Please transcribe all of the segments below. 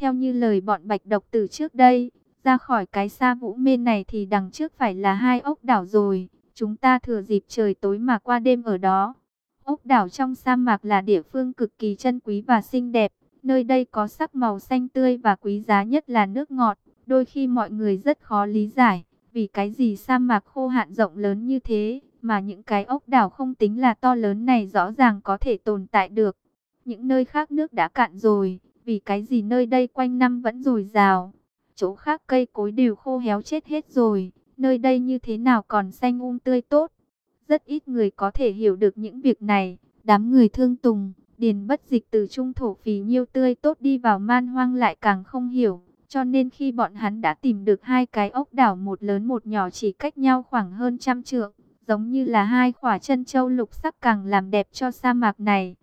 Theo như lời bọn bạch độc từ trước đây, ra khỏi cái xa vũ mê này thì đằng trước phải là hai ốc đảo rồi. Chúng ta thừa dịp trời tối mà qua đêm ở đó. Ốc đảo trong sa mạc là địa phương cực kỳ chân quý và xinh đẹp. Nơi đây có sắc màu xanh tươi và quý giá nhất là nước ngọt. Đôi khi mọi người rất khó lý giải, vì cái gì sa mạc khô hạn rộng lớn như thế, mà những cái ốc đảo không tính là to lớn này rõ ràng có thể tồn tại được. Những nơi khác nước đã cạn rồi, vì cái gì nơi đây quanh năm vẫn rùi rào, Chỗ khác cây cối đều khô héo chết hết rồi, nơi đây như thế nào còn xanh um tươi tốt. Rất ít người có thể hiểu được những việc này, đám người thương tùng, điền bất dịch từ trung thổ phì nhiêu tươi tốt đi vào man hoang lại càng không hiểu. Cho nên khi bọn hắn đã tìm được hai cái ốc đảo một lớn một nhỏ chỉ cách nhau khoảng hơn trăm trượng, giống như là hai khỏa chân châu lục sắc càng làm đẹp cho sa mạc này.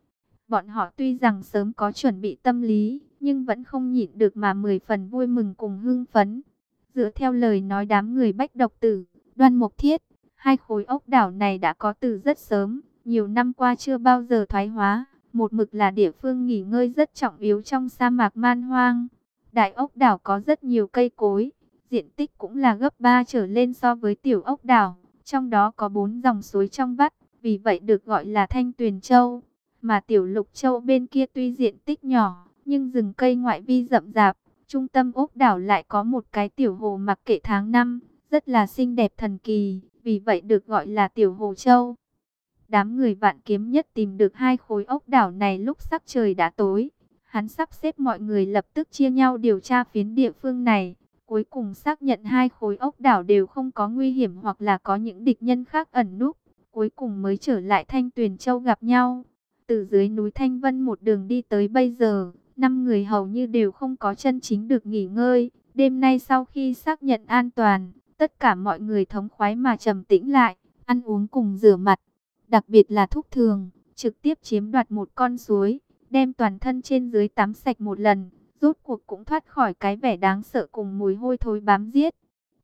Bọn họ tuy rằng sớm có chuẩn bị tâm lý, nhưng vẫn không nhịn được mà mười phần vui mừng cùng hưng phấn. Dựa theo lời nói đám người bách độc tử, đoan mục thiết, hai khối ốc đảo này đã có từ rất sớm, nhiều năm qua chưa bao giờ thoái hóa. Một mực là địa phương nghỉ ngơi rất trọng yếu trong sa mạc man hoang. Đại ốc đảo có rất nhiều cây cối, diện tích cũng là gấp 3 trở lên so với tiểu ốc đảo. Trong đó có bốn dòng suối trong vắt, vì vậy được gọi là Thanh Tuyền Châu. Mà tiểu lục châu bên kia tuy diện tích nhỏ, nhưng rừng cây ngoại vi rậm rạp. Trung tâm ốc đảo lại có một cái tiểu hồ mặc kệ tháng năm, rất là xinh đẹp thần kỳ, vì vậy được gọi là tiểu hồ châu. Đám người vạn kiếm nhất tìm được hai khối ốc đảo này lúc sắc trời đã tối. Hắn sắp xếp mọi người lập tức chia nhau điều tra phiến địa phương này. Cuối cùng xác nhận hai khối ốc đảo đều không có nguy hiểm hoặc là có những địch nhân khác ẩn núp. Cuối cùng mới trở lại Thanh Tuyền Châu gặp nhau. Từ dưới núi Thanh Vân một đường đi tới bây giờ, năm người hầu như đều không có chân chính được nghỉ ngơi. Đêm nay sau khi xác nhận an toàn, tất cả mọi người thống khoái mà trầm tĩnh lại, ăn uống cùng rửa mặt. Đặc biệt là thúc thường, trực tiếp chiếm đoạt một con suối, đem toàn thân trên dưới tắm sạch một lần, rốt cuộc cũng thoát khỏi cái vẻ đáng sợ cùng mùi hôi thối bám giết.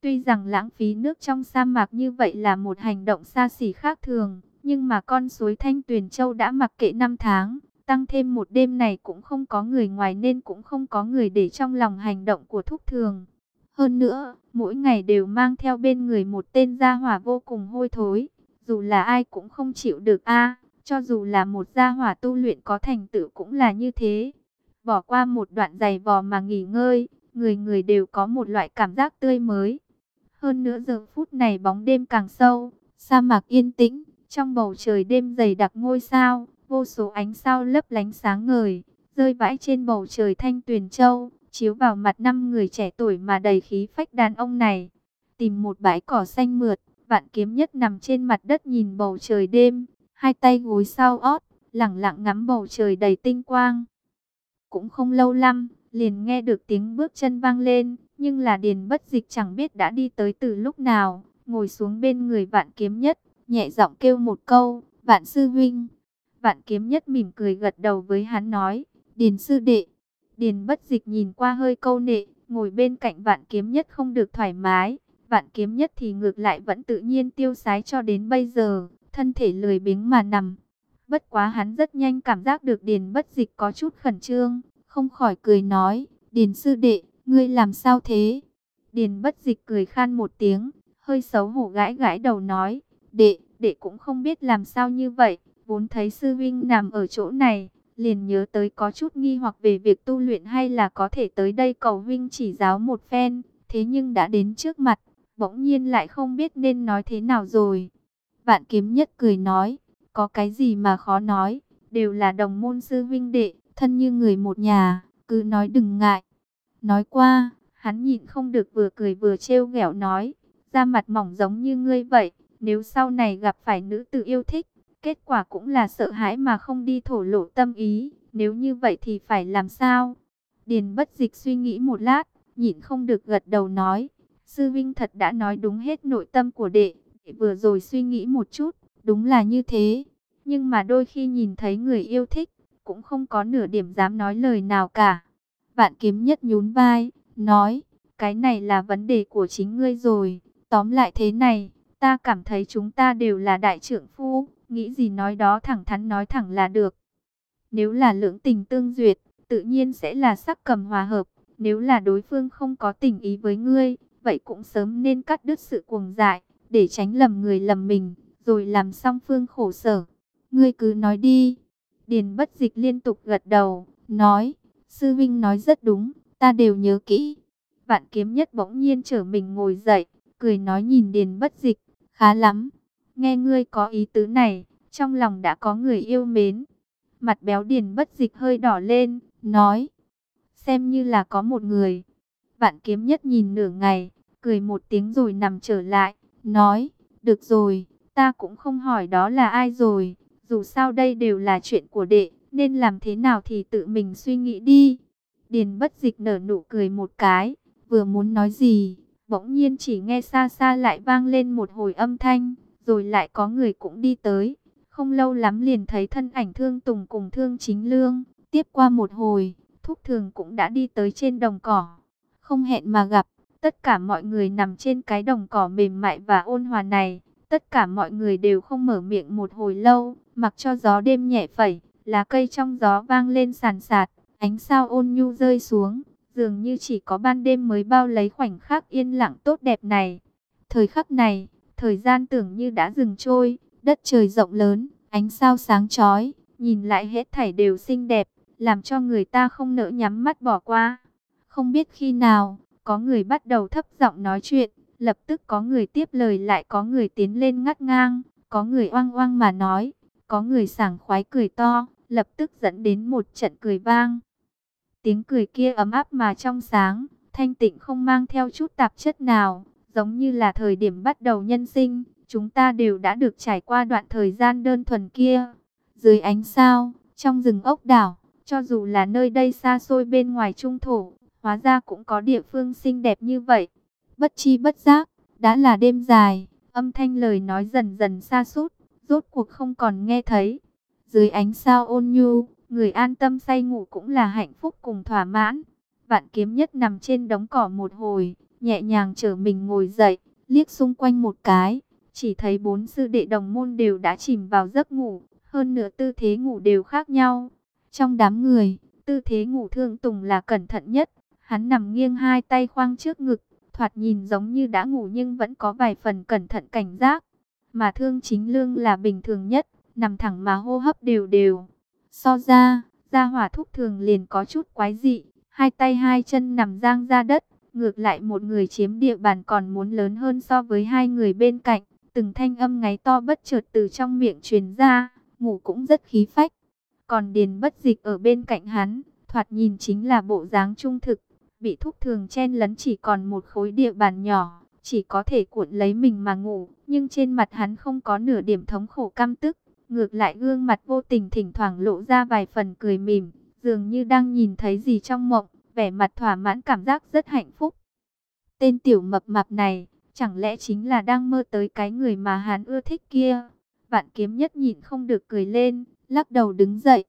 Tuy rằng lãng phí nước trong sa mạc như vậy là một hành động xa xỉ khác thường, nhưng mà con suối Thanh Tuyền Châu đã mặc kệ năm tháng, tăng thêm một đêm này cũng không có người ngoài nên cũng không có người để trong lòng hành động của thúc thường. Hơn nữa, mỗi ngày đều mang theo bên người một tên gia hỏa vô cùng hôi thối, dù là ai cũng không chịu được a cho dù là một gia hỏa tu luyện có thành tựu cũng là như thế. Bỏ qua một đoạn giày vò mà nghỉ ngơi, người người đều có một loại cảm giác tươi mới. Hơn nữa giờ phút này bóng đêm càng sâu, sa mạc yên tĩnh, trong bầu trời đêm dày đặc ngôi sao, vô số ánh sao lấp lánh sáng ngời, rơi vãi trên bầu trời thanh tuyền châu, chiếu vào mặt năm người trẻ tuổi mà đầy khí phách đàn ông này. Tìm một bãi cỏ xanh mượt, vạn kiếm nhất nằm trên mặt đất nhìn bầu trời đêm, hai tay gối sau ót, lặng lặng ngắm bầu trời đầy tinh quang. Cũng không lâu lắm, liền nghe được tiếng bước chân vang lên, nhưng là điền bất dịch chẳng biết đã đi tới từ lúc nào, ngồi xuống bên người vạn kiếm nhất, nhẹ giọng kêu một câu, vạn sư huynh. Vạn kiếm nhất mỉm cười gật đầu với hắn nói, điền sư đệ. Điền bất dịch nhìn qua hơi câu nệ, ngồi bên cạnh vạn kiếm nhất không được thoải mái. Vạn kiếm nhất thì ngược lại vẫn tự nhiên tiêu sái cho đến bây giờ, thân thể lười biếng mà nằm. Bất quá hắn rất nhanh cảm giác được Điền bất dịch có chút khẩn trương, không khỏi cười nói, Điền sư đệ, ngươi làm sao thế? Điền bất dịch cười khan một tiếng, hơi xấu hổ gãi gãi đầu nói, đệ, đệ cũng không biết làm sao như vậy, vốn thấy sư vinh nằm ở chỗ này, liền nhớ tới có chút nghi hoặc về việc tu luyện hay là có thể tới đây cầu vinh chỉ giáo một phen, thế nhưng đã đến trước mặt, bỗng nhiên lại không biết nên nói thế nào rồi. Vạn kiếm nhất cười nói, có cái gì mà khó nói, đều là đồng môn sư vinh đệ, thân như người một nhà, cứ nói đừng ngại. Nói qua, hắn nhịn không được vừa cười vừa trêu ghẹo nói, da mặt mỏng giống như ngươi vậy, nếu sau này gặp phải nữ tự yêu thích, kết quả cũng là sợ hãi mà không đi thổ lộ tâm ý, nếu như vậy thì phải làm sao? Điền bất dịch suy nghĩ một lát, nhịn không được gật đầu nói, sư vinh thật đã nói đúng hết nội tâm của đệ, đệ vừa rồi suy nghĩ một chút, đúng là như thế, nhưng mà đôi khi nhìn thấy người yêu thích, cũng không có nửa điểm dám nói lời nào cả. Vạn kiếm nhất nhún vai, nói, cái này là vấn đề của chính ngươi rồi, tóm lại thế này, ta cảm thấy chúng ta đều là đại trưởng phu, nghĩ gì nói đó thẳng thắn nói thẳng là được. Nếu là lưỡng tình tương duyệt, tự nhiên sẽ là sắc cầm hòa hợp, Nếu là đối phương không có tình ý với ngươi, vậy cũng sớm nên cắt đứt sự cuồng dại, để tránh lầm người lầm mình, rồi làm song phương khổ sở. Ngươi cứ nói đi. Điền bất dịch liên tục gật đầu, nói, sư vinh nói rất đúng, ta đều nhớ kỹ. Vạn kiếm nhất bỗng nhiên trở mình ngồi dậy, cười nói nhìn điền bất dịch, khá lắm. Nghe ngươi có ý tứ này, trong lòng đã có người yêu mến. Mặt béo điền bất dịch hơi đỏ lên, nói, xem như là có một người. Vạn kiếm nhất nhìn nửa ngày, cười một tiếng rồi nằm trở lại, nói, được rồi, ta cũng không hỏi đó là ai rồi, dù sao đây đều là chuyện của đệ, nên làm thế nào thì tự mình suy nghĩ đi. Điền bất dịch nở nụ cười một cái, vừa muốn nói gì, bỗng nhiên chỉ nghe xa xa lại vang lên một hồi âm thanh, rồi lại có người cũng đi tới. Không lâu lắm liền thấy thân ảnh thương tùng cùng thương chính lương, tiếp qua một hồi, thúc thường cũng đã đi tới trên đồng cỏ. Không hẹn mà gặp, tất cả mọi người nằm trên cái đồng cỏ mềm mại và ôn hòa này. Tất cả mọi người đều không mở miệng một hồi lâu, mặc cho gió đêm nhẹ phẩy, lá cây trong gió vang lên sàn sạt, ánh sao ôn nhu rơi xuống, dường như chỉ có ban đêm mới bao lấy khoảnh khắc yên lặng tốt đẹp này. Thời khắc này, thời gian tưởng như đã dừng trôi, đất trời rộng lớn, ánh sao sáng chói, nhìn lại hết thảy đều xinh đẹp, làm cho người ta không nỡ nhắm mắt bỏ qua. Không biết khi nào, có người bắt đầu thấp giọng nói chuyện, lập tức có người tiếp lời lại có người tiến lên ngắt ngang, có người oang oang mà nói, có người sảng khoái cười to, lập tức dẫn đến một trận cười vang. Tiếng cười kia ấm áp mà trong sáng, thanh tịnh không mang theo chút tạp chất nào, giống như là thời điểm bắt đầu nhân sinh, chúng ta đều đã được trải qua đoạn thời gian đơn thuần kia. Dưới ánh sao, trong rừng ốc đảo, cho dù là nơi đây xa xôi bên ngoài trung thổ, hóa ra cũng có địa phương xinh đẹp như vậy. Bất chi bất giác, đã là đêm dài, âm thanh lời nói dần dần xa sút rốt cuộc không còn nghe thấy. Dưới ánh sao ôn nhu, người an tâm say ngủ cũng là hạnh phúc cùng thỏa mãn. Vạn kiếm nhất nằm trên đống cỏ một hồi, nhẹ nhàng trở mình ngồi dậy, liếc xung quanh một cái, chỉ thấy bốn sư đệ đồng môn đều đã chìm vào giấc ngủ, hơn nửa tư thế ngủ đều khác nhau. Trong đám người, tư thế ngủ thương tùng là cẩn thận nhất, hắn nằm nghiêng hai tay khoang trước ngực, thoạt nhìn giống như đã ngủ nhưng vẫn có vài phần cẩn thận cảnh giác. Mà thương chính lương là bình thường nhất, nằm thẳng mà hô hấp đều đều. So ra, ra hỏa thúc thường liền có chút quái dị, hai tay hai chân nằm giang ra đất, ngược lại một người chiếm địa bàn còn muốn lớn hơn so với hai người bên cạnh. Từng thanh âm ngáy to bất chợt từ trong miệng truyền ra, ngủ cũng rất khí phách. Còn điền bất dịch ở bên cạnh hắn, thoạt nhìn chính là bộ dáng trung thực, bị thúc thường chen lấn chỉ còn một khối địa bàn nhỏ, chỉ có thể cuộn lấy mình mà ngủ, nhưng trên mặt hắn không có nửa điểm thống khổ cam tức, ngược lại gương mặt vô tình thỉnh thoảng lộ ra vài phần cười mỉm, dường như đang nhìn thấy gì trong mộng, vẻ mặt thỏa mãn cảm giác rất hạnh phúc. Tên tiểu mập mạp này, chẳng lẽ chính là đang mơ tới cái người mà hắn ưa thích kia? Vạn kiếm nhất nhìn không được cười lên, lắc đầu đứng dậy.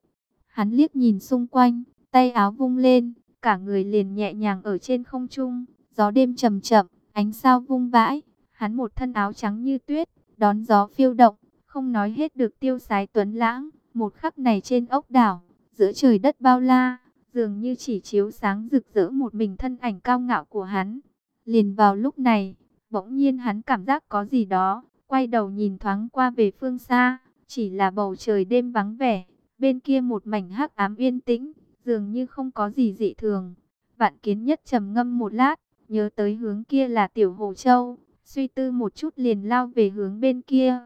Hắn liếc nhìn xung quanh, tay áo vung lên, cả người liền nhẹ nhàng ở trên không trung, gió đêm chậm chậm, ánh sao vung vãi, hắn một thân áo trắng như tuyết, đón gió phiêu động, không nói hết được tiêu sái tuấn lãng, một khắc này trên ốc đảo, giữa trời đất bao la, dường như chỉ chiếu sáng rực rỡ một mình thân ảnh cao ngạo của hắn. Liền vào lúc này, bỗng nhiên hắn cảm giác có gì đó, quay đầu nhìn thoáng qua về phương xa, chỉ là bầu trời đêm vắng vẻ, bên kia một mảnh hắc ám yên tĩnh, dường như không có gì dị thường. Vạn kiến nhất trầm ngâm một lát, nhớ tới hướng kia là tiểu hồ châu, suy tư một chút liền lao về hướng bên kia.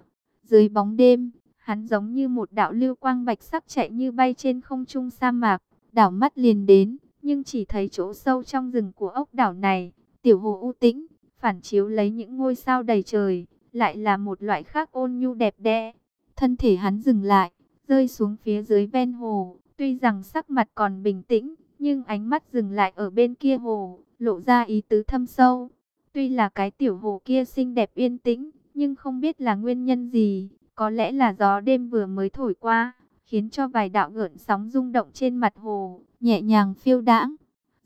Dưới bóng đêm, hắn giống như một đạo lưu quang bạch sắc chạy như bay trên không trung sa mạc, đảo mắt liền đến, nhưng chỉ thấy chỗ sâu trong rừng của ốc đảo này, tiểu hồ u tĩnh, phản chiếu lấy những ngôi sao đầy trời, lại là một loại khác ôn nhu đẹp đẽ. Thân thể hắn dừng lại, rơi xuống phía dưới ven hồ, tuy rằng sắc mặt còn bình tĩnh, nhưng ánh mắt dừng lại ở bên kia hồ, lộ ra ý tứ thâm sâu. Tuy là cái tiểu hồ kia xinh đẹp yên tĩnh, nhưng không biết là nguyên nhân gì, có lẽ là gió đêm vừa mới thổi qua, khiến cho vài đạo gợn sóng rung động trên mặt hồ, nhẹ nhàng phiêu đãng.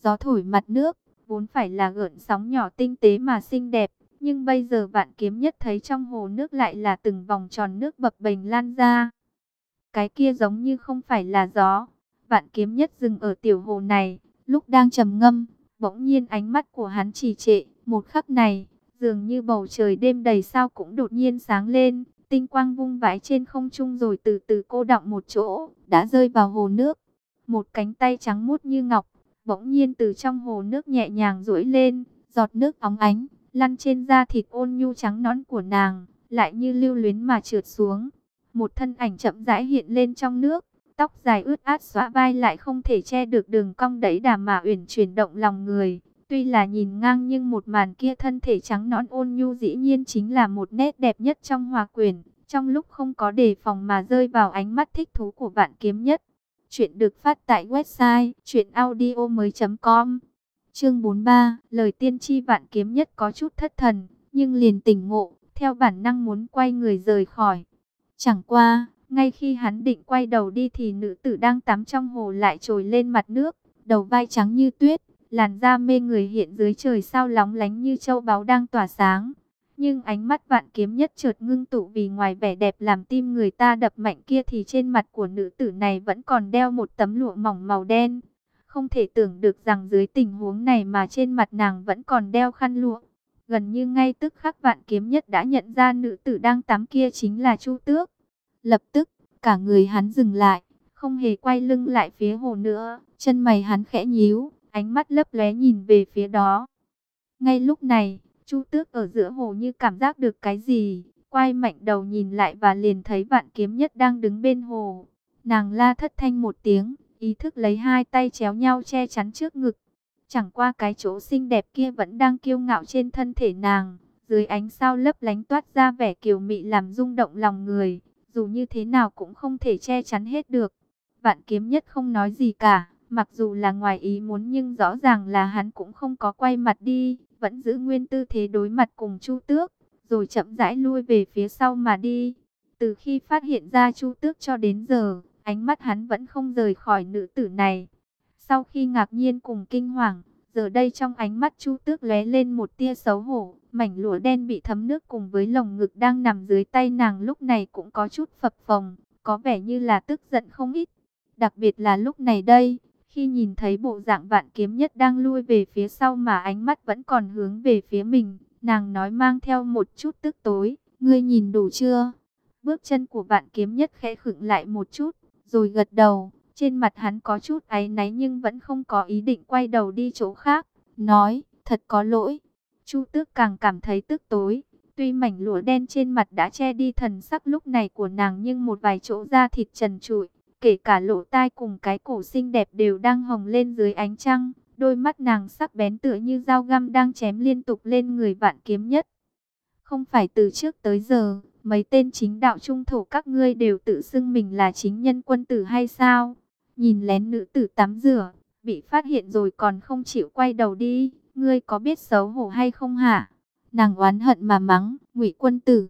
Gió thổi mặt nước, vốn phải là gợn sóng nhỏ tinh tế mà xinh đẹp, nhưng bây giờ vạn kiếm nhất thấy trong hồ nước lại là từng vòng tròn nước bập bềnh lan ra. Cái kia giống như không phải là gió. Vạn kiếm nhất dừng ở tiểu hồ này, lúc đang trầm ngâm, Bỗng nhiên ánh mắt của hắn trì trệ, một khắc này, dường như bầu trời đêm đầy sao cũng đột nhiên sáng lên, tinh quang vung vãi trên không trung rồi từ từ cô đọng một chỗ, đã rơi vào hồ nước. Một cánh tay trắng muốt như ngọc, bỗng nhiên từ trong hồ nước nhẹ nhàng duỗi lên, giọt nước óng ánh, lăn trên da thịt ôn nhu trắng nõn của nàng, lại như lưu luyến mà trượt xuống. Một thân ảnh chậm rãi hiện lên trong nước, tóc dài ướt át xóa vai lại không thể che được đường cong đẩy đà mà uyển chuyển động lòng người. Tuy là nhìn ngang nhưng một màn kia thân thể trắng nõn ôn nhu dĩ nhiên chính là một nét đẹp nhất trong hòa quyền. Trong lúc không có đề phòng mà rơi vào ánh mắt thích thú của vạn kiếm nhất. Chuyện được phát tại website chuyenaudio.com Chương 43 Lời tiên tri vạn kiếm nhất có chút thất thần, nhưng liền tỉnh ngộ, theo bản năng muốn quay người rời khỏi. Chẳng qua, ngay khi hắn định quay đầu đi thì nữ tử đang tắm trong hồ lại trồi lên mặt nước, đầu vai trắng như tuyết, làn da mê người hiện dưới trời sao lóng lánh như châu báu đang tỏa sáng. Nhưng ánh mắt vạn kiếm nhất chợt ngưng tụ vì ngoài vẻ đẹp làm tim người ta đập mạnh kia thì trên mặt của nữ tử này vẫn còn đeo một tấm lụa mỏng màu đen. Không thể tưởng được rằng dưới tình huống này mà trên mặt nàng vẫn còn đeo khăn lụa. Gần như ngay tức khắc vạn kiếm nhất đã nhận ra nữ tử đang tắm kia chính là Chu Tước. Lập tức, cả người hắn dừng lại, không hề quay lưng lại phía hồ nữa, chân mày hắn khẽ nhíu, ánh mắt lấp lóe nhìn về phía đó. Ngay lúc này, Chu Tước ở giữa hồ như cảm giác được cái gì, quay mạnh đầu nhìn lại và liền thấy vạn kiếm nhất đang đứng bên hồ. Nàng la thất thanh một tiếng, ý thức lấy hai tay chéo nhau che chắn trước ngực. Chẳng qua cái chỗ xinh đẹp kia vẫn đang kiêu ngạo trên thân thể nàng, dưới ánh sao lấp lánh toát ra vẻ kiều mị làm rung động lòng người dù như thế nào cũng không thể che chắn hết được. Vạn kiếm nhất không nói gì cả, mặc dù là ngoài ý muốn nhưng rõ ràng là hắn cũng không có quay mặt đi, vẫn giữ nguyên tư thế đối mặt cùng Chu Tước, rồi chậm rãi lui về phía sau mà đi. Từ khi phát hiện ra Chu Tước cho đến giờ, ánh mắt hắn vẫn không rời khỏi nữ tử này. Sau khi ngạc nhiên cùng kinh hoàng, giờ đây trong ánh mắt Chu Tước lóe lên một tia xấu hổ, Mảnh lụa đen bị thấm nước cùng với lồng ngực đang nằm dưới tay nàng lúc này cũng có chút phập phồng, có vẻ như là tức giận không ít. Đặc biệt là lúc này đây, khi nhìn thấy bộ dạng vạn kiếm nhất đang lui về phía sau mà ánh mắt vẫn còn hướng về phía mình, nàng nói mang theo một chút tức tối, ngươi nhìn đủ chưa? Bước chân của vạn kiếm nhất khẽ khựng lại một chút, rồi gật đầu, trên mặt hắn có chút áy náy nhưng vẫn không có ý định quay đầu đi chỗ khác, nói, thật có lỗi, Chu tước càng cảm thấy tức tối. Tuy mảnh lụa đen trên mặt đã che đi thần sắc lúc này của nàng nhưng một vài chỗ da thịt trần trụi, kể cả lỗ tai cùng cái cổ xinh đẹp đều đang hồng lên dưới ánh trăng. Đôi mắt nàng sắc bén tựa như dao găm đang chém liên tục lên người vạn kiếm nhất. Không phải từ trước tới giờ, mấy tên chính đạo trung thổ các ngươi đều tự xưng mình là chính nhân quân tử hay sao? Nhìn lén nữ tử tắm rửa, bị phát hiện rồi còn không chịu quay đầu đi ngươi có biết xấu hổ hay không hả? Nàng oán hận mà mắng, ngụy quân tử.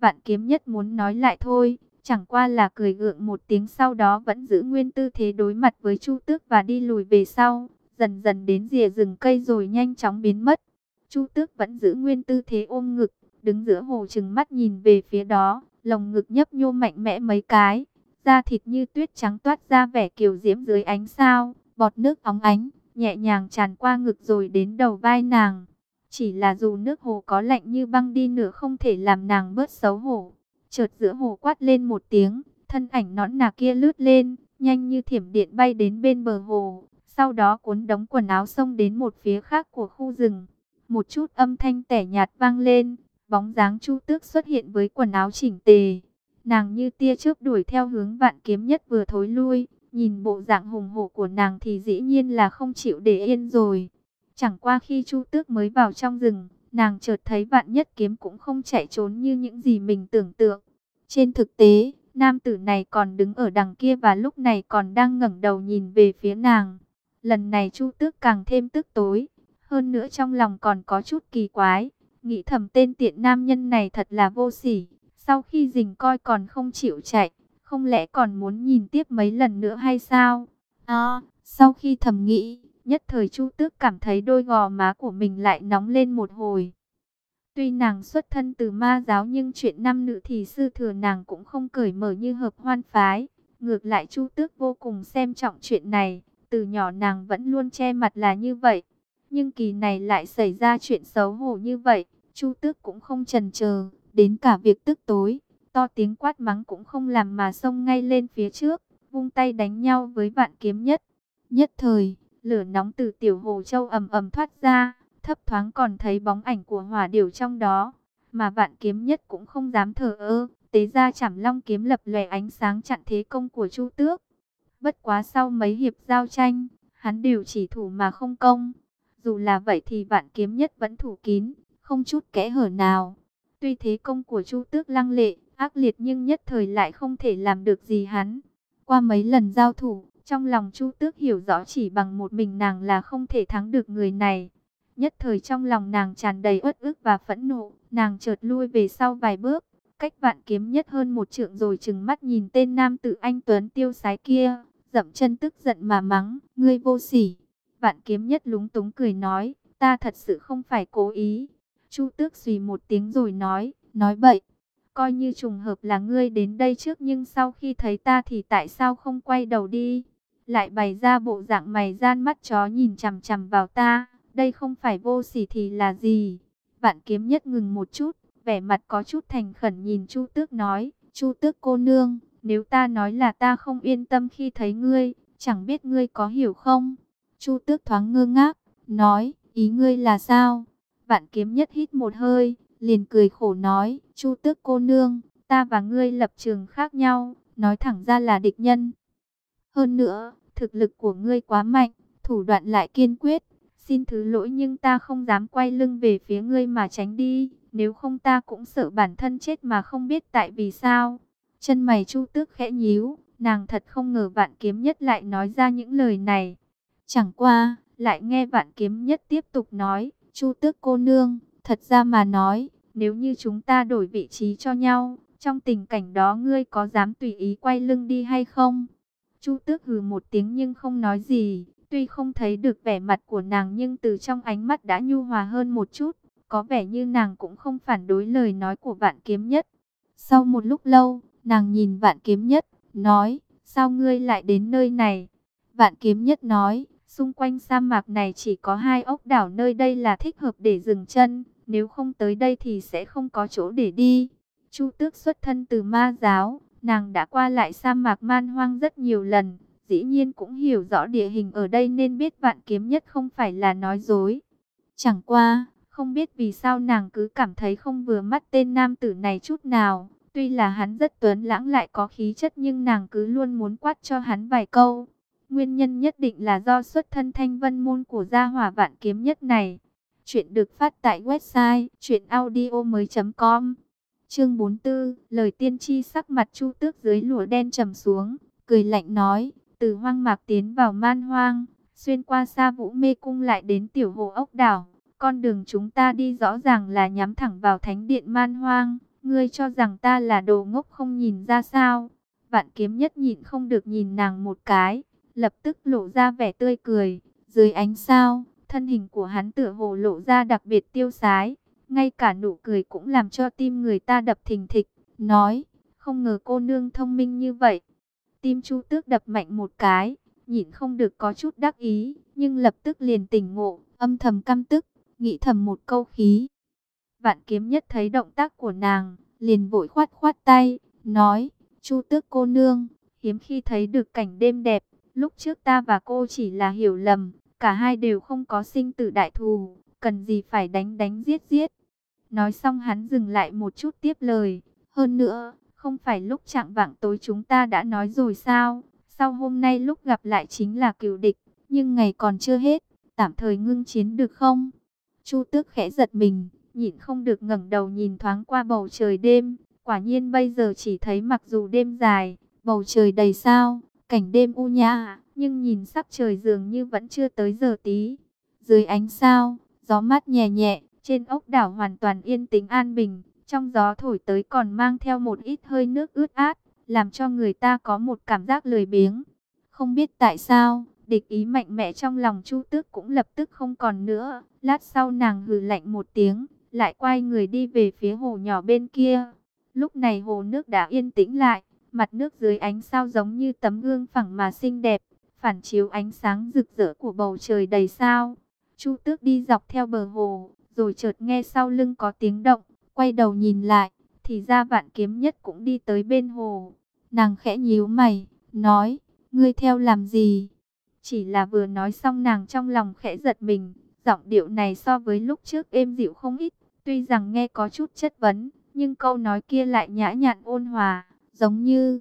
Vạn kiếm nhất muốn nói lại thôi, chẳng qua là cười gượng một tiếng sau đó vẫn giữ nguyên tư thế đối mặt với Chu Tước và đi lùi về sau, dần dần đến rìa rừng cây rồi nhanh chóng biến mất. Chu Tước vẫn giữ nguyên tư thế ôm ngực, đứng giữa hồ trừng mắt nhìn về phía đó, lồng ngực nhấp nhô mạnh mẽ mấy cái, da thịt như tuyết trắng toát ra vẻ kiều diễm dưới ánh sao, bọt nước óng ánh, nhẹ nhàng tràn qua ngực rồi đến đầu vai nàng. Chỉ là dù nước hồ có lạnh như băng đi nữa không thể làm nàng bớt xấu hổ. Chợt giữa hồ quát lên một tiếng, thân ảnh nõn nà kia lướt lên, nhanh như thiểm điện bay đến bên bờ hồ. Sau đó cuốn đống quần áo xông đến một phía khác của khu rừng. Một chút âm thanh tẻ nhạt vang lên, bóng dáng chu tước xuất hiện với quần áo chỉnh tề. Nàng như tia chớp đuổi theo hướng vạn kiếm nhất vừa thối lui, Nhìn bộ dạng hùng hổ của nàng thì dĩ nhiên là không chịu để yên rồi. Chẳng qua khi Chu Tước mới vào trong rừng, nàng chợt thấy vạn nhất kiếm cũng không chạy trốn như những gì mình tưởng tượng. Trên thực tế, nam tử này còn đứng ở đằng kia và lúc này còn đang ngẩng đầu nhìn về phía nàng. Lần này Chu Tước càng thêm tức tối, hơn nữa trong lòng còn có chút kỳ quái, nghĩ thầm tên tiện nam nhân này thật là vô sỉ, sau khi rình coi còn không chịu chạy, không lẽ còn muốn nhìn tiếp mấy lần nữa hay sao? À, sau khi thầm nghĩ, nhất thời Chu Tước cảm thấy đôi gò má của mình lại nóng lên một hồi. Tuy nàng xuất thân từ ma giáo nhưng chuyện nam nữ thì sư thừa nàng cũng không cởi mở như hợp hoan phái. Ngược lại Chu Tước vô cùng xem trọng chuyện này, từ nhỏ nàng vẫn luôn che mặt là như vậy. Nhưng kỳ này lại xảy ra chuyện xấu hổ như vậy, Chu Tước cũng không chần chờ, đến cả việc tức tối, to tiếng quát mắng cũng không làm mà xông ngay lên phía trước, vung tay đánh nhau với vạn kiếm nhất. Nhất thời, lửa nóng từ tiểu hồ châu ầm ầm thoát ra, thấp thoáng còn thấy bóng ảnh của hỏa điểu trong đó, mà vạn kiếm nhất cũng không dám thờ ơ, tế ra chảm long kiếm lập lòe ánh sáng chặn thế công của Chu Tước. Bất quá sau mấy hiệp giao tranh, hắn đều chỉ thủ mà không công. Dù là vậy thì vạn kiếm nhất vẫn thủ kín, không chút kẽ hở nào. Tuy thế công của Chu Tước lăng lệ, ác liệt nhưng nhất thời lại không thể làm được gì hắn. Qua mấy lần giao thủ, trong lòng Chu Tước hiểu rõ chỉ bằng một mình nàng là không thể thắng được người này. Nhất thời trong lòng nàng tràn đầy uất ức và phẫn nộ, nàng chợt lui về sau vài bước, cách vạn kiếm nhất hơn một trượng rồi chừng mắt nhìn tên nam tử anh Tuấn tiêu sái kia, dậm chân tức giận mà mắng, ngươi vô sỉ. Vạn kiếm nhất lúng túng cười nói, ta thật sự không phải cố ý. Chu tước xùy một tiếng rồi nói, nói bậy. Coi như trùng hợp là ngươi đến đây trước nhưng sau khi thấy ta thì tại sao không quay đầu đi? Lại bày ra bộ dạng mày gian mắt chó nhìn chằm chằm vào ta. Đây không phải vô sỉ thì là gì? Vạn kiếm nhất ngừng một chút, vẻ mặt có chút thành khẩn nhìn Chu Tước nói, Chu Tước cô nương, nếu ta nói là ta không yên tâm khi thấy ngươi, chẳng biết ngươi có hiểu không? Chu Tước thoáng ngơ ngác, nói, ý ngươi là sao? Vạn kiếm nhất hít một hơi, liền cười khổ nói, Chu Tước cô nương, ta và ngươi lập trường khác nhau, nói thẳng ra là địch nhân. Hơn nữa, thực lực của ngươi quá mạnh, thủ đoạn lại kiên quyết, Xin thứ lỗi nhưng ta không dám quay lưng về phía ngươi mà tránh đi. Nếu không ta cũng sợ bản thân chết mà không biết tại vì sao. Chân mày chu tước khẽ nhíu. Nàng thật không ngờ vạn kiếm nhất lại nói ra những lời này. Chẳng qua, lại nghe vạn kiếm nhất tiếp tục nói. Chu tước cô nương, thật ra mà nói, nếu như chúng ta đổi vị trí cho nhau, trong tình cảnh đó ngươi có dám tùy ý quay lưng đi hay không? Chu tước hừ một tiếng nhưng không nói gì. Tuy không thấy được vẻ mặt của nàng nhưng từ trong ánh mắt đã nhu hòa hơn một chút. Có vẻ như nàng cũng không phản đối lời nói của vạn kiếm nhất. Sau một lúc lâu, nàng nhìn vạn kiếm nhất, nói, sao ngươi lại đến nơi này? Vạn kiếm nhất nói, xung quanh sa mạc này chỉ có hai ốc đảo nơi đây là thích hợp để dừng chân. Nếu không tới đây thì sẽ không có chỗ để đi. Chu tước xuất thân từ ma giáo, nàng đã qua lại sa mạc man hoang rất nhiều lần dĩ nhiên cũng hiểu rõ địa hình ở đây nên biết vạn kiếm nhất không phải là nói dối. Chẳng qua, không biết vì sao nàng cứ cảm thấy không vừa mắt tên nam tử này chút nào. Tuy là hắn rất tuấn lãng lại có khí chất nhưng nàng cứ luôn muốn quát cho hắn vài câu. Nguyên nhân nhất định là do xuất thân thanh vân môn của gia hỏa vạn kiếm nhất này. Chuyện được phát tại website chuyenaudio.com Chương 44, lời tiên tri sắc mặt chu tước dưới lụa đen trầm xuống, cười lạnh nói, từ hoang mạc tiến vào man hoang, xuyên qua xa vũ mê cung lại đến tiểu hồ ốc đảo. Con đường chúng ta đi rõ ràng là nhắm thẳng vào thánh điện man hoang. Ngươi cho rằng ta là đồ ngốc không nhìn ra sao. Vạn kiếm nhất nhịn không được nhìn nàng một cái, lập tức lộ ra vẻ tươi cười. Dưới ánh sao, thân hình của hắn tựa hồ lộ ra đặc biệt tiêu sái. Ngay cả nụ cười cũng làm cho tim người ta đập thình thịch. Nói, không ngờ cô nương thông minh như vậy. Tim Chu Tước đập mạnh một cái, nhịn không được có chút đắc ý, nhưng lập tức liền tỉnh ngộ, âm thầm căm tức, nghĩ thầm một câu khí. Vạn kiếm nhất thấy động tác của nàng, liền vội khoát khoát tay, nói, Chu Tước cô nương, hiếm khi thấy được cảnh đêm đẹp, lúc trước ta và cô chỉ là hiểu lầm, cả hai đều không có sinh tử đại thù, cần gì phải đánh đánh giết giết. Nói xong hắn dừng lại một chút tiếp lời, hơn nữa, không phải lúc chạng vạng tối chúng ta đã nói rồi sao? Sau hôm nay lúc gặp lại chính là cựu địch, nhưng ngày còn chưa hết, tạm thời ngưng chiến được không? Chu Tước khẽ giật mình, nhịn không được ngẩng đầu nhìn thoáng qua bầu trời đêm. Quả nhiên bây giờ chỉ thấy mặc dù đêm dài, bầu trời đầy sao, cảnh đêm u nhã, nhưng nhìn sắc trời dường như vẫn chưa tới giờ tí. Dưới ánh sao, gió mát nhẹ nhẹ, trên ốc đảo hoàn toàn yên tĩnh an bình. Trong gió thổi tới còn mang theo một ít hơi nước ướt át, làm cho người ta có một cảm giác lười biếng. Không biết tại sao, địch ý mạnh mẽ trong lòng Chu Tước cũng lập tức không còn nữa. Lát sau nàng hừ lạnh một tiếng, lại quay người đi về phía hồ nhỏ bên kia. Lúc này hồ nước đã yên tĩnh lại, mặt nước dưới ánh sao giống như tấm gương phẳng mà xinh đẹp, phản chiếu ánh sáng rực rỡ của bầu trời đầy sao. Chu Tước đi dọc theo bờ hồ, rồi chợt nghe sau lưng có tiếng động, quay đầu nhìn lại, thì ra vạn kiếm nhất cũng đi tới bên hồ. Nàng khẽ nhíu mày, nói, ngươi theo làm gì? Chỉ là vừa nói xong nàng trong lòng khẽ giật mình, giọng điệu này so với lúc trước êm dịu không ít, tuy rằng nghe có chút chất vấn, nhưng câu nói kia lại nhã nhặn ôn hòa, giống như,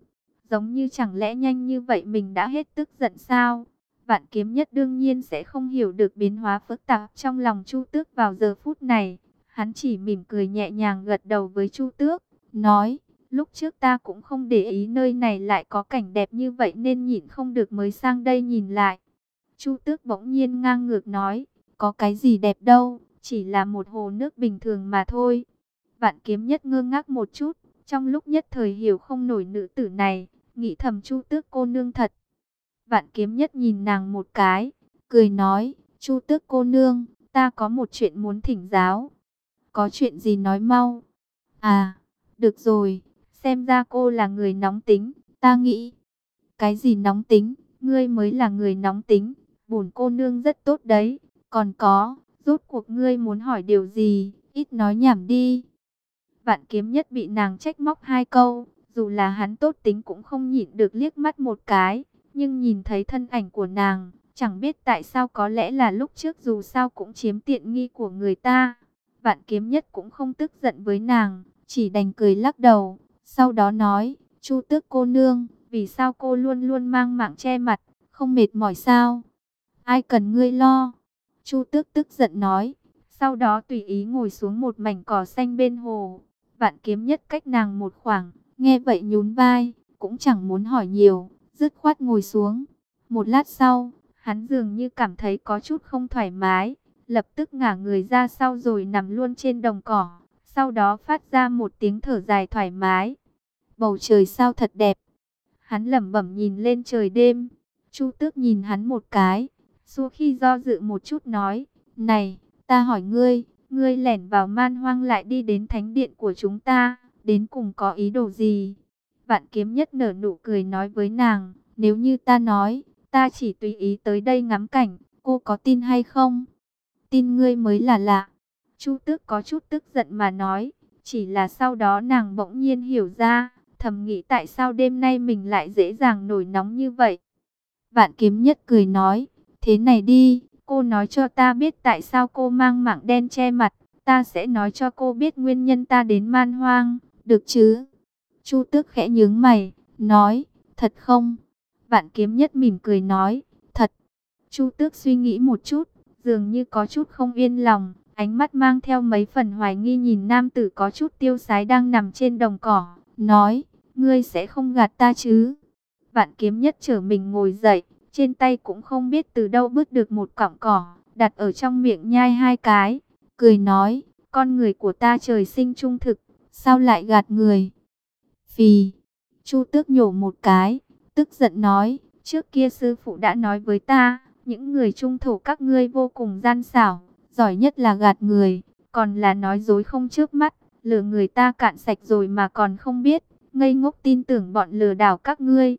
giống như chẳng lẽ nhanh như vậy mình đã hết tức giận sao? Vạn kiếm nhất đương nhiên sẽ không hiểu được biến hóa phức tạp trong lòng Chu Tước vào giờ phút này. Hắn chỉ mỉm cười nhẹ nhàng gật đầu với Chu Tước, nói, lúc trước ta cũng không để ý nơi này lại có cảnh đẹp như vậy nên nhìn không được mới sang đây nhìn lại. Chu Tước bỗng nhiên ngang ngược nói, có cái gì đẹp đâu, chỉ là một hồ nước bình thường mà thôi. Vạn kiếm nhất ngơ ngác một chút, trong lúc nhất thời hiểu không nổi nữ tử này, nghĩ thầm Chu Tước cô nương thật. Vạn kiếm nhất nhìn nàng một cái, cười nói, Chu Tước cô nương, ta có một chuyện muốn thỉnh giáo. Có chuyện gì nói mau. À, được rồi, xem ra cô là người nóng tính, ta nghĩ. Cái gì nóng tính, ngươi mới là người nóng tính, bổn cô nương rất tốt đấy. Còn có, rốt cuộc ngươi muốn hỏi điều gì, ít nói nhảm đi. Vạn kiếm nhất bị nàng trách móc hai câu, dù là hắn tốt tính cũng không nhịn được liếc mắt một cái, nhưng nhìn thấy thân ảnh của nàng, chẳng biết tại sao có lẽ là lúc trước dù sao cũng chiếm tiện nghi của người ta. Vạn kiếm nhất cũng không tức giận với nàng, chỉ đành cười lắc đầu, sau đó nói, Chu tước cô nương, vì sao cô luôn luôn mang mạng che mặt, không mệt mỏi sao? Ai cần ngươi lo? Chu tước tức giận nói, sau đó tùy ý ngồi xuống một mảnh cỏ xanh bên hồ. Vạn kiếm nhất cách nàng một khoảng, nghe vậy nhún vai, cũng chẳng muốn hỏi nhiều, dứt khoát ngồi xuống. Một lát sau, hắn dường như cảm thấy có chút không thoải mái, lập tức ngả người ra sau rồi nằm luôn trên đồng cỏ. Sau đó phát ra một tiếng thở dài thoải mái. Bầu trời sao thật đẹp. Hắn lẩm bẩm nhìn lên trời đêm. Chu tước nhìn hắn một cái. Xua khi do dự một chút nói. Này, ta hỏi ngươi, ngươi lẻn vào man hoang lại đi đến thánh điện của chúng ta. Đến cùng có ý đồ gì? Vạn kiếm nhất nở nụ cười nói với nàng. Nếu như ta nói, ta chỉ tùy ý tới đây ngắm cảnh. Cô có tin hay không? Tin ngươi mới là lạ. Chu tước có chút tức giận mà nói. Chỉ là sau đó nàng bỗng nhiên hiểu ra. Thầm nghĩ tại sao đêm nay mình lại dễ dàng nổi nóng như vậy. Vạn kiếm nhất cười nói. Thế này đi, cô nói cho ta biết tại sao cô mang mạng đen che mặt. Ta sẽ nói cho cô biết nguyên nhân ta đến man hoang. Được chứ? Chu tước khẽ nhướng mày, nói. Thật không? Vạn kiếm nhất mỉm cười nói. Thật. Chu tước suy nghĩ một chút, dường như có chút không yên lòng. Ánh mắt mang theo mấy phần hoài nghi nhìn nam tử có chút tiêu sái đang nằm trên đồng cỏ. Nói, ngươi sẽ không gạt ta chứ? Vạn kiếm nhất trở mình ngồi dậy, trên tay cũng không biết từ đâu bước được một cọng cỏ, đặt ở trong miệng nhai hai cái. Cười nói, con người của ta trời sinh trung thực, sao lại gạt người? Phì, chu tước nhổ một cái, tức giận nói, trước kia sư phụ đã nói với ta, những người trung thổ các ngươi vô cùng gian xảo, giỏi nhất là gạt người, còn là nói dối không trước mắt, lừa người ta cạn sạch rồi mà còn không biết, ngây ngốc tin tưởng bọn lừa đảo các ngươi.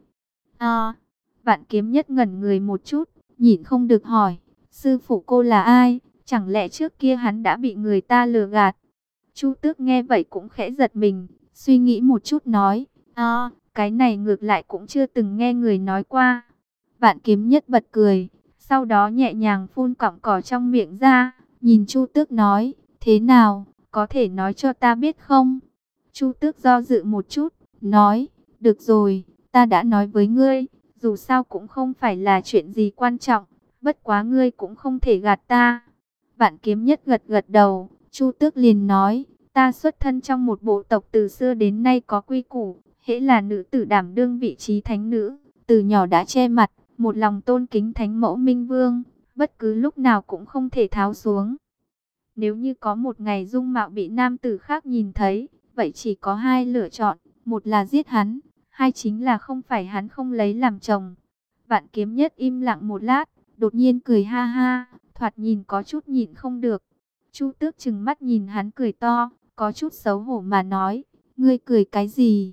À, vạn kiếm nhất ngẩn người một chút, nhìn không được hỏi, sư phụ cô là ai, chẳng lẽ trước kia hắn đã bị người ta lừa gạt. Chu tước nghe vậy cũng khẽ giật mình, suy nghĩ một chút nói, à, cái này ngược lại cũng chưa từng nghe người nói qua. Vạn kiếm nhất bật cười, sau đó nhẹ nhàng phun cọng cỏ trong miệng ra, nhìn Chu Tước nói, thế nào, có thể nói cho ta biết không? Chu Tước do dự một chút, nói, được rồi, ta đã nói với ngươi, dù sao cũng không phải là chuyện gì quan trọng, bất quá ngươi cũng không thể gạt ta. Vạn kiếm nhất gật gật đầu, Chu Tước liền nói, ta xuất thân trong một bộ tộc từ xưa đến nay có quy củ, hễ là nữ tử đảm đương vị trí thánh nữ, từ nhỏ đã che mặt, một lòng tôn kính thánh mẫu minh vương, bất cứ lúc nào cũng không thể tháo xuống. Nếu như có một ngày dung mạo bị nam tử khác nhìn thấy, vậy chỉ có hai lựa chọn, một là giết hắn, hai chính là không phải hắn không lấy làm chồng. Vạn kiếm nhất im lặng một lát, đột nhiên cười ha ha, thoạt nhìn có chút nhịn không được. Chu tước chừng mắt nhìn hắn cười to, có chút xấu hổ mà nói, ngươi cười cái gì?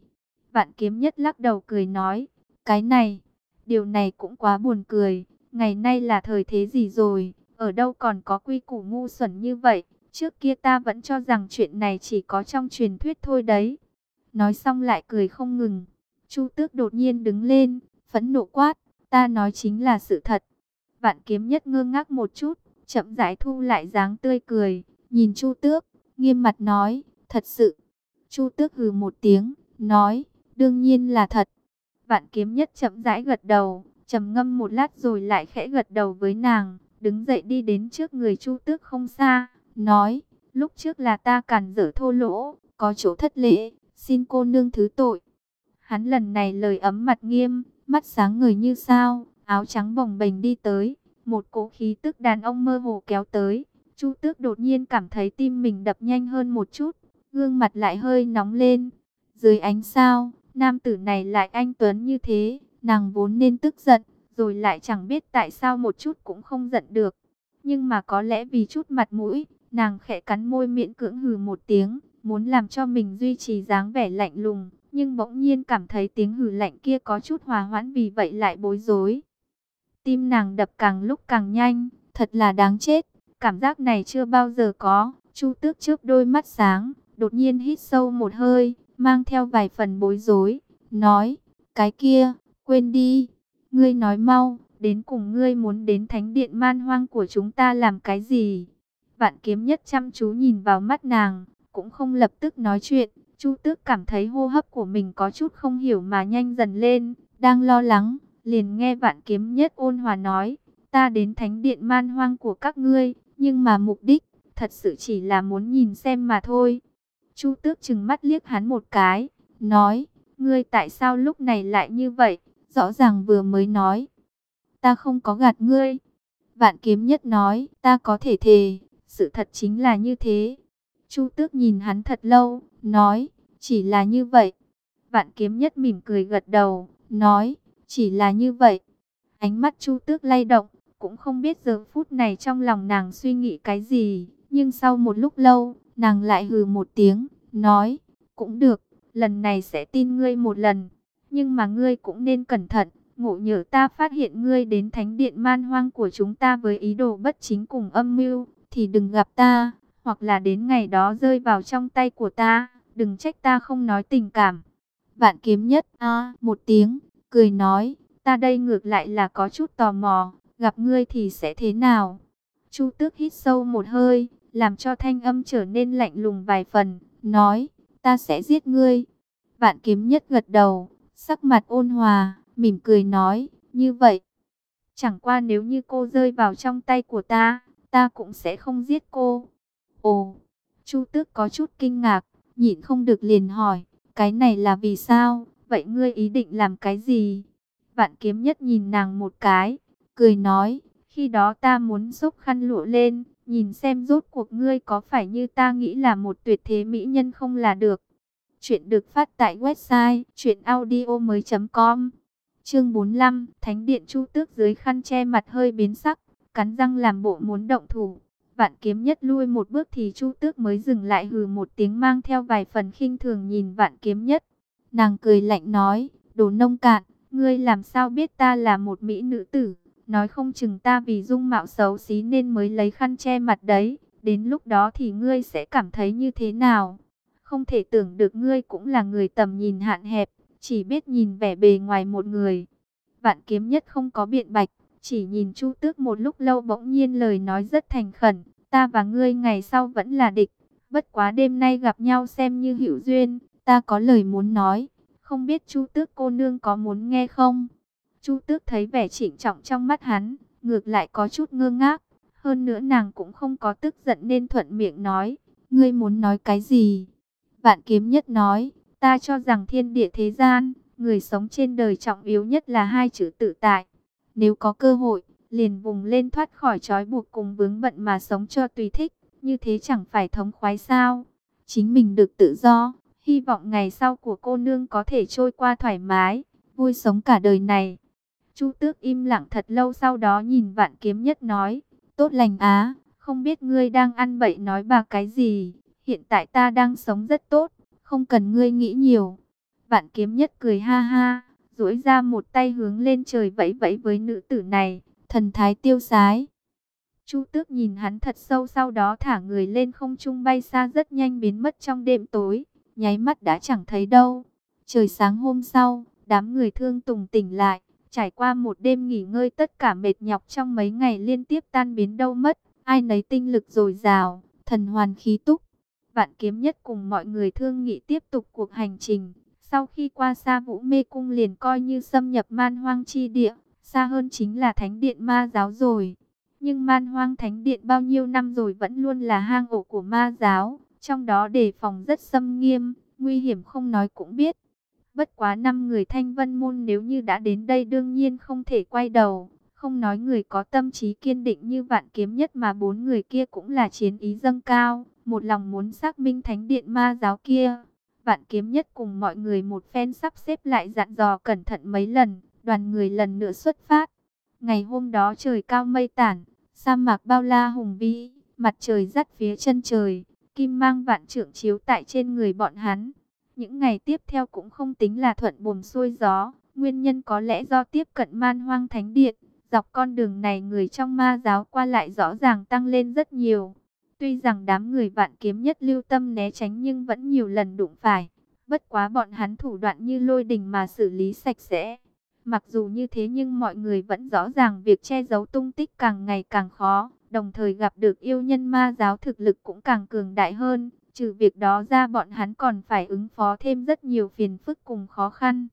Vạn kiếm nhất lắc đầu cười nói, cái này, điều này cũng quá buồn cười, ngày nay là thời thế gì rồi, ở đâu còn có quy củ ngu xuẩn như vậy. Trước kia ta vẫn cho rằng chuyện này chỉ có trong truyền thuyết thôi đấy. Nói xong lại cười không ngừng. Chu tước đột nhiên đứng lên, phẫn nộ quát, ta nói chính là sự thật. Vạn kiếm nhất ngơ ngác một chút, chậm rãi thu lại dáng tươi cười, nhìn Chu tước, nghiêm mặt nói, thật sự. Chu tước hừ một tiếng, nói, đương nhiên là thật. Vạn kiếm nhất chậm rãi gật đầu, trầm ngâm một lát rồi lại khẽ gật đầu với nàng, đứng dậy đi đến trước người Chu tước không xa, nói, lúc trước là ta cản dở thô lỗ, có chỗ thất lễ, xin cô nương thứ tội. Hắn lần này lời ấm mặt nghiêm, mắt sáng người như sao, áo trắng bồng bềnh đi tới, một cỗ khí tức đàn ông mơ hồ kéo tới. Chu Tước đột nhiên cảm thấy tim mình đập nhanh hơn một chút, gương mặt lại hơi nóng lên. Dưới ánh sao, nam tử này lại anh tuấn như thế, nàng vốn nên tức giận, rồi lại chẳng biết tại sao một chút cũng không giận được. Nhưng mà có lẽ vì chút mặt mũi, nàng khẽ cắn môi miễn cưỡng hừ một tiếng, muốn làm cho mình duy trì dáng vẻ lạnh lùng, nhưng bỗng nhiên cảm thấy tiếng hừ lạnh kia có chút hòa hoãn vì vậy lại bối rối. Tim nàng đập càng lúc càng nhanh, thật là đáng chết, cảm giác này chưa bao giờ có. Chu tước trước đôi mắt sáng, đột nhiên hít sâu một hơi, mang theo vài phần bối rối, nói, cái kia, quên đi, ngươi nói mau, đến cùng ngươi muốn đến thánh điện man hoang của chúng ta làm cái gì? Vạn kiếm nhất chăm chú nhìn vào mắt nàng, cũng không lập tức nói chuyện, Chu Tước cảm thấy hô hấp của mình có chút không hiểu mà nhanh dần lên, đang lo lắng, liền nghe vạn kiếm nhất ôn hòa nói, ta đến thánh điện man hoang của các ngươi, nhưng mà mục đích, thật sự chỉ là muốn nhìn xem mà thôi. Chu Tước chừng mắt liếc hắn một cái, nói, ngươi tại sao lúc này lại như vậy, rõ ràng vừa mới nói, ta không có gạt ngươi. Vạn kiếm nhất nói, ta có thể thề, sự thật chính là như thế. Chu Tước nhìn hắn thật lâu, nói, chỉ là như vậy. Vạn kiếm nhất mỉm cười gật đầu, nói, chỉ là như vậy. Ánh mắt Chu Tước lay động, cũng không biết giờ phút này trong lòng nàng suy nghĩ cái gì. Nhưng sau một lúc lâu, nàng lại hừ một tiếng, nói, cũng được, lần này sẽ tin ngươi một lần. Nhưng mà ngươi cũng nên cẩn thận, ngộ nhỡ ta phát hiện ngươi đến thánh điện man hoang của chúng ta với ý đồ bất chính cùng âm mưu, thì đừng gặp ta, hoặc là đến ngày đó rơi vào trong tay của ta, đừng trách ta không nói tình cảm. Vạn kiếm nhất a một tiếng, cười nói, ta đây ngược lại là có chút tò mò, gặp ngươi thì sẽ thế nào? Chu tước hít sâu một hơi, làm cho thanh âm trở nên lạnh lùng vài phần, nói, ta sẽ giết ngươi. Vạn kiếm nhất gật đầu, sắc mặt ôn hòa, mỉm cười nói, như vậy. Chẳng qua nếu như cô rơi vào trong tay của ta, ta cũng sẽ không giết cô. Ồ, Chu Tước có chút kinh ngạc, nhịn không được liền hỏi, cái này là vì sao, vậy ngươi ý định làm cái gì? Vạn kiếm nhất nhìn nàng một cái, cười nói, khi đó ta muốn xốc khăn lụa lên, nhìn xem rốt cuộc ngươi có phải như ta nghĩ là một tuyệt thế mỹ nhân không là được. Chuyện được phát tại website chuyenaudio.com Chương 45, Thánh điện Chu Tước dưới khăn che mặt hơi biến sắc, cắn răng làm bộ muốn động thủ. Vạn kiếm nhất lui một bước thì Chu Tước mới dừng lại hừ một tiếng mang theo vài phần khinh thường nhìn vạn kiếm nhất. Nàng cười lạnh nói, đồ nông cạn, ngươi làm sao biết ta là một mỹ nữ tử, nói không chừng ta vì dung mạo xấu xí nên mới lấy khăn che mặt đấy, đến lúc đó thì ngươi sẽ cảm thấy như thế nào? Không thể tưởng được ngươi cũng là người tầm nhìn hạn hẹp, chỉ biết nhìn vẻ bề ngoài một người. Vạn kiếm nhất không có biện bạch, chỉ nhìn Chu Tước một lúc lâu bỗng nhiên lời nói rất thành khẩn, ta và ngươi ngày sau vẫn là địch, bất quá đêm nay gặp nhau xem như hữu duyên, ta có lời muốn nói, không biết Chu Tước cô nương có muốn nghe không? Chu Tước thấy vẻ trịnh trọng trong mắt hắn, ngược lại có chút ngơ ngác, hơn nữa nàng cũng không có tức giận nên thuận miệng nói, ngươi muốn nói cái gì? Vạn kiếm nhất nói, ta cho rằng thiên địa thế gian, người sống trên đời trọng yếu nhất là hai chữ tự tại. Nếu có cơ hội, liền vùng lên thoát khỏi trói buộc cùng vướng bận mà sống cho tùy thích, như thế chẳng phải thống khoái sao. Chính mình được tự do, hy vọng ngày sau của cô nương có thể trôi qua thoải mái, vui sống cả đời này. Chu tước im lặng thật lâu sau đó nhìn vạn kiếm nhất nói, tốt lành á, không biết ngươi đang ăn bậy nói bà cái gì, hiện tại ta đang sống rất tốt, không cần ngươi nghĩ nhiều. Vạn kiếm nhất cười ha ha, duỗi ra một tay hướng lên trời vẫy vẫy với nữ tử này, thần thái tiêu sái. Chu tước nhìn hắn thật sâu sau đó thả người lên không trung bay xa rất nhanh biến mất trong đêm tối, nháy mắt đã chẳng thấy đâu. Trời sáng hôm sau, đám người thương tùng tỉnh lại, trải qua một đêm nghỉ ngơi tất cả mệt nhọc trong mấy ngày liên tiếp tan biến đâu mất, ai nấy tinh lực dồi dào, thần hoàn khí túc. Vạn kiếm nhất cùng mọi người thương nghị tiếp tục cuộc hành trình, sau khi qua xa vũ mê cung liền coi như xâm nhập man hoang chi địa, xa hơn chính là thánh điện ma giáo rồi. Nhưng man hoang thánh điện bao nhiêu năm rồi vẫn luôn là hang ổ của ma giáo, trong đó đề phòng rất xâm nghiêm, nguy hiểm không nói cũng biết. Bất quá năm người thanh vân môn nếu như đã đến đây đương nhiên không thể quay đầu. Không nói người có tâm trí kiên định như vạn kiếm nhất mà bốn người kia cũng là chiến ý dâng cao. Một lòng muốn xác minh thánh điện ma giáo kia. Vạn kiếm nhất cùng mọi người một phen sắp xếp lại dặn dò cẩn thận mấy lần. Đoàn người lần nữa xuất phát. Ngày hôm đó trời cao mây tản. Sa mạc bao la hùng vĩ. Mặt trời rắt phía chân trời. Kim mang vạn trượng chiếu tại trên người bọn hắn những ngày tiếp theo cũng không tính là thuận buồm xuôi gió, nguyên nhân có lẽ do tiếp cận man hoang thánh điện, dọc con đường này người trong ma giáo qua lại rõ ràng tăng lên rất nhiều. Tuy rằng đám người vạn kiếm nhất lưu tâm né tránh nhưng vẫn nhiều lần đụng phải, bất quá bọn hắn thủ đoạn như lôi đình mà xử lý sạch sẽ. Mặc dù như thế nhưng mọi người vẫn rõ ràng việc che giấu tung tích càng ngày càng khó, đồng thời gặp được yêu nhân ma giáo thực lực cũng càng cường đại hơn. Trừ việc đó ra bọn hắn còn phải ứng phó thêm rất nhiều phiền phức cùng khó khăn.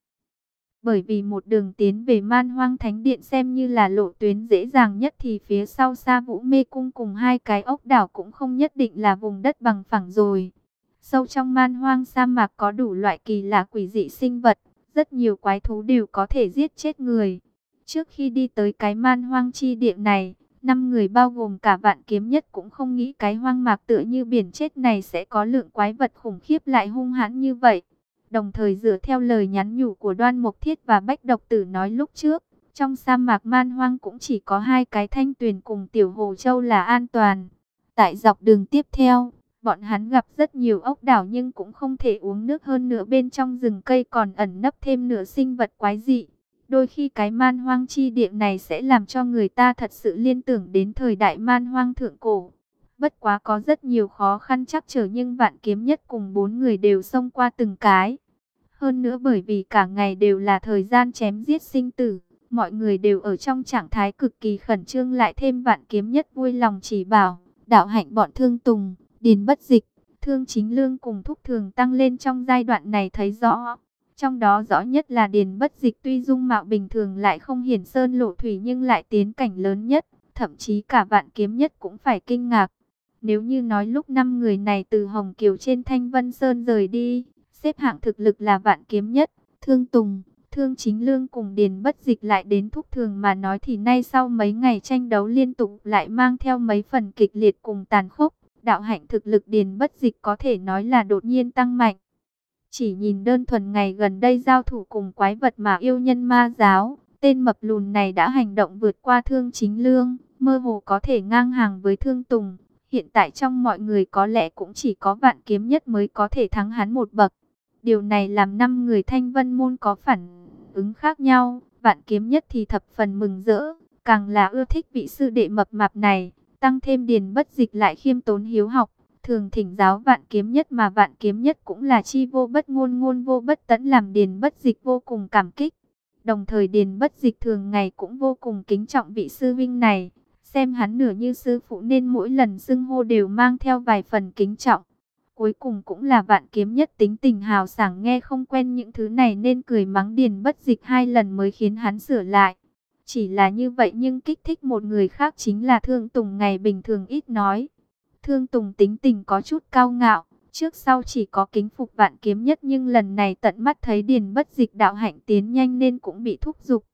Bởi vì một đường tiến về man hoang thánh điện xem như là lộ tuyến dễ dàng nhất thì phía sau xa vũ mê cung cùng hai cái ốc đảo cũng không nhất định là vùng đất bằng phẳng rồi. Sâu trong man hoang sa mạc có đủ loại kỳ lạ quỷ dị sinh vật, rất nhiều quái thú đều có thể giết chết người. Trước khi đi tới cái man hoang chi địa này, Năm người bao gồm cả vạn kiếm nhất cũng không nghĩ cái hoang mạc tựa như biển chết này sẽ có lượng quái vật khủng khiếp lại hung hãn như vậy. Đồng thời dựa theo lời nhắn nhủ của đoan mục thiết và bách độc tử nói lúc trước, trong sa mạc man hoang cũng chỉ có hai cái thanh tuyền cùng tiểu hồ châu là an toàn. Tại dọc đường tiếp theo, bọn hắn gặp rất nhiều ốc đảo nhưng cũng không thể uống nước hơn nữa bên trong rừng cây còn ẩn nấp thêm nửa sinh vật quái dị. Đôi khi cái man hoang chi địa này sẽ làm cho người ta thật sự liên tưởng đến thời đại man hoang thượng cổ. Bất quá có rất nhiều khó khăn chắc trở nhưng vạn kiếm nhất cùng bốn người đều xông qua từng cái. Hơn nữa bởi vì cả ngày đều là thời gian chém giết sinh tử, mọi người đều ở trong trạng thái cực kỳ khẩn trương lại thêm vạn kiếm nhất vui lòng chỉ bảo, đạo hạnh bọn thương tùng, điền bất dịch, thương chính lương cùng thúc thường tăng lên trong giai đoạn này thấy rõ. Trong đó rõ nhất là Điền Bất Dịch tuy dung mạo bình thường lại không hiển sơn lộ thủy nhưng lại tiến cảnh lớn nhất, thậm chí cả vạn kiếm nhất cũng phải kinh ngạc. Nếu như nói lúc năm người này từ Hồng Kiều trên Thanh Vân Sơn rời đi, xếp hạng thực lực là vạn kiếm nhất, Thương Tùng, Thương Chính Lương cùng Điền Bất Dịch lại đến thúc thường mà nói thì nay sau mấy ngày tranh đấu liên tục lại mang theo mấy phần kịch liệt cùng tàn khốc, đạo hạnh thực lực Điền Bất Dịch có thể nói là đột nhiên tăng mạnh. Chỉ nhìn đơn thuần ngày gần đây giao thủ cùng quái vật mà yêu nhân ma giáo, tên mập lùn này đã hành động vượt qua thương chính lương, mơ hồ có thể ngang hàng với thương tùng. Hiện tại trong mọi người có lẽ cũng chỉ có vạn kiếm nhất mới có thể thắng hắn một bậc. Điều này làm năm người thanh vân môn có phản ứng khác nhau. Vạn kiếm nhất thì thập phần mừng rỡ, càng là ưa thích vị sư đệ mập mạp này. Tăng thêm điền bất dịch lại khiêm tốn hiếu học, thường thỉnh giáo vạn kiếm nhất mà vạn kiếm nhất cũng là chi vô bất ngôn ngôn vô bất tẫn làm điền bất dịch vô cùng cảm kích. Đồng thời điền bất dịch thường ngày cũng vô cùng kính trọng vị sư vinh này, xem hắn nửa như sư phụ nên mỗi lần xưng hô đều mang theo vài phần kính trọng. Cuối cùng cũng là vạn kiếm nhất tính tình hào sảng nghe không quen những thứ này nên cười mắng điền bất dịch hai lần mới khiến hắn sửa lại. Chỉ là như vậy nhưng kích thích một người khác chính là thương tùng ngày bình thường ít nói. Thương Tùng tính tình có chút cao ngạo, trước sau chỉ có kính phục vạn kiếm nhất nhưng lần này tận mắt thấy điền bất dịch đạo hạnh tiến nhanh nên cũng bị thúc giục.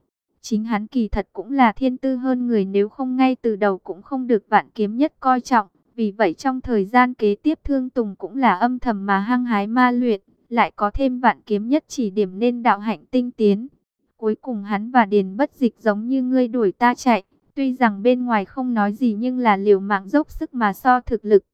Chính hắn kỳ thật cũng là thiên tư hơn người nếu không ngay từ đầu cũng không được vạn kiếm nhất coi trọng. Vì vậy trong thời gian kế tiếp Thương Tùng cũng là âm thầm mà hăng hái ma luyện, lại có thêm vạn kiếm nhất chỉ điểm nên đạo hạnh tinh tiến. Cuối cùng hắn và Điền bất dịch giống như ngươi đuổi ta chạy, Tuy rằng bên ngoài không nói gì nhưng là liều mạng dốc sức mà so thực lực.